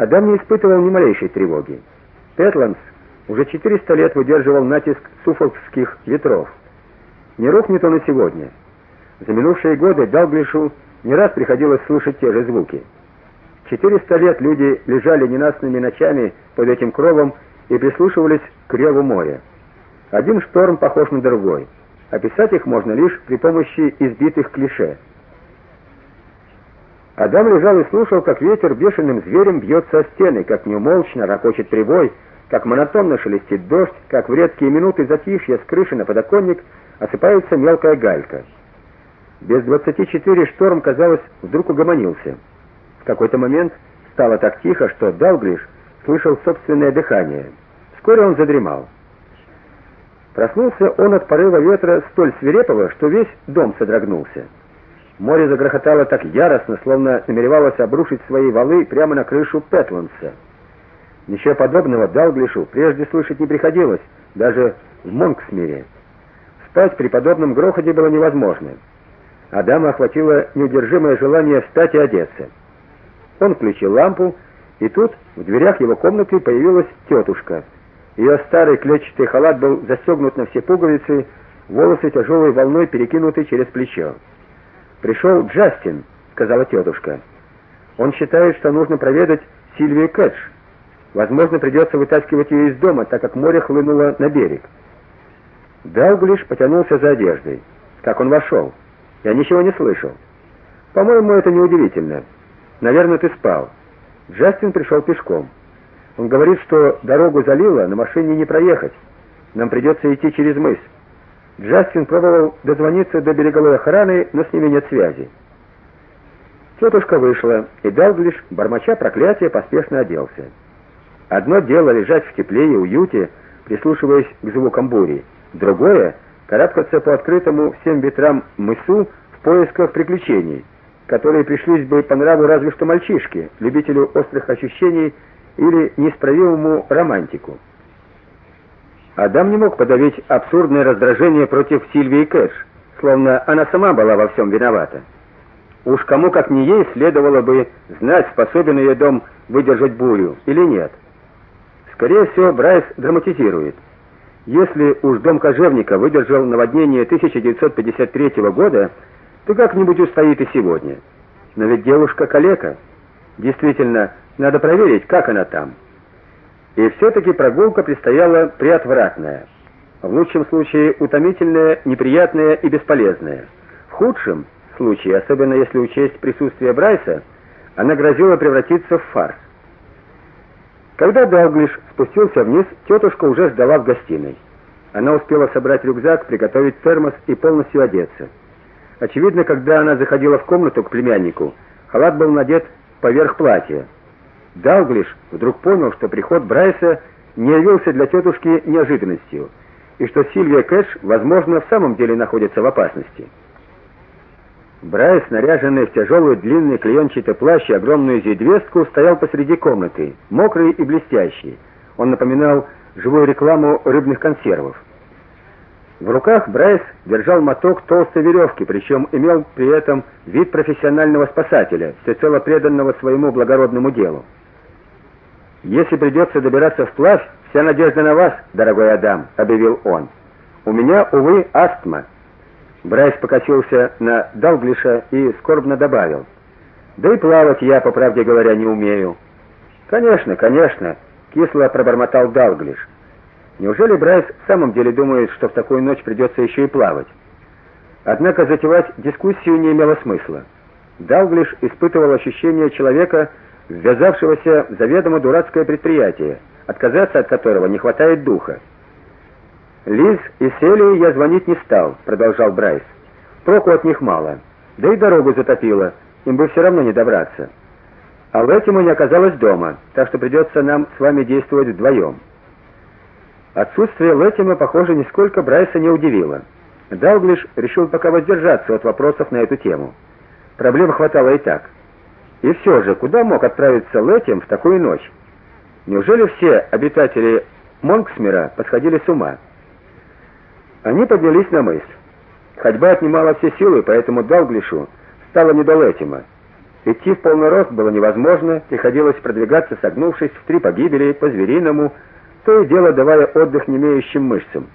Адам не испытывал ни малейшей тревоги. Петландс уже 400 лет выдерживал натиск суфолкских ветров. Не рухнет он и сегодня. За минувшие годы Далглишу не раз приходилось слышать те же звуки. 400 лет люди лежали ненастными ночами под этим кровом и прислушивались к реву моря. Один шторм похож на другой. Описать их можно лишь при помощи избитых клише. Адам лежал и слушал, как ветер бешеным зверем бьется о стены, как неумолчно ракочет прибой, как монотонно шелестит дождь, как в редкие минуты затишья с крыши на подоконник осыпается мелкая галька. Без двадцати четыре шторм, казалось, вдруг угомонился. В какой-то момент стало так тихо, что Далглиш слышал собственное дыхание. Вскоре он задремал. Проснулся он от порыва ветра столь свирепого, что весь дом содрогнулся. Море загрохотало так яростно, словно намеревалось обрушить свои валы прямо на крышу Петландса. Ничего подобного Далглишу прежде слышать не приходилось, даже в Монксмире. Спать при подобном грохоте было невозможно. Адама охватило неудержимое желание встать и одеться. Он включил лампу, и тут в дверях его комнаты появилась тетушка. Ее старый клетчатый халат был застегнут на все пуговицы, волосы тяжелой волной перекинуты через плечо. «Пришел Джастин», — сказала тетушка. «Он считает, что нужно проведать Сильвию Кэтч. Возможно, придется вытаскивать ее из дома, так как море хлынуло на берег». Далглиш потянулся за одеждой. Как он вошел? Я ничего не слышал. По-моему, это неудивительно. Наверное, ты спал. Джастин пришел пешком. Он говорит, что дорогу залило, на машине не проехать. Нам придется идти через мыс. Джастин пробовал дозвониться до береговой охраны, но с ними нет связи. Тетушка вышла, и Далглиш, бормоча проклятия, поспешно оделся. Одно дело лежать в тепле и уюте, прислушиваясь к звукам бури. Другое карабкаться по открытому всем ветрам мысу в поисках приключений, которые пришлись бы по нраву разве что мальчишке, любителю острых ощущений или неисправимому романтику. Адам не мог подавить абсурдное раздражение против Сильвии Кэш, словно она сама была во всем виновата. Уж кому как не ей следовало бы знать, способен ее дом выдержать бурю или нет. Скорее всего, Брайс драматизирует. Если уж дом кожевника выдержал наводнение 1953 года, то как-нибудь устоит и сегодня. Но ведь девушка калека. Действительно, надо проверить, как она там. И все-таки прогулка предстояла приотвратная. В лучшем случае утомительная, неприятная и бесполезная. В худшем случае, особенно если учесть присутствие Брайса, она грозила превратиться в фарс. Когда Далглиш спустился вниз, тетушка уже ждала в гостиной. Она успела собрать рюкзак, приготовить термос и полностью одеться. Очевидно, когда она заходила в комнату к племяннику, халат был надет поверх платья. Далглиш вдруг понял, что приход Брайса не явился для тетушки неожиданностью, и что Сильвия Кэш, возможно, в самом деле находится в опасности. Брайс, наряженный в тяжелый длинный клеенчатый плащ и огромную зидвестку, стоял посреди комнаты, мокрый и блестящий. Он напоминал живую рекламу рыбных консервов. В руках Брайс держал моток толстой веревки, причем имел при этом вид профессионального спасателя, всецело преданного своему благородному делу. Если придется добираться вплавь, вся надежда на вас, дорогой Адам, объявил он. У меня увы астма. Брайс покосился на Далглиша и скорбно добавил: "Да и плавать я, по правде говоря, не умею". "Конечно, конечно", кисло пробормотал Далглиш. Неужели Брайс в самом деле думает, что в такую ночь придется еще и плавать? Однако затевать дискуссию не имело смысла. Далглиш испытывал ощущение человека, ввязавшегося в заведомо дурацкое предприятие, отказаться от которого не хватает духа. Лиз и Селии я звонить не стал, продолжал Брайс. Проку от них мало. Да и дорогу затопило, им бы все равно не добраться. А Лэтима не оказалось дома, так что придется нам с вами действовать вдвоем». Отсутствие Лэтима, похоже, нисколько Брайса не удивило. Далглиш решил пока воздержаться от вопросов на эту тему. Проблем хватало и так. И все же, куда мог отправиться Лэтим в такую ночь? Неужели все обитатели Монксмира подходили с ума? Они поднялись на мыс. Ходьба отнимала все силы, поэтому Далглишу стало не до Лэтима. Идти в полный рост было невозможно, приходилось продвигаться согнувшись в три погибели по-звериному, то и дело давая отдых немеющим мышцам.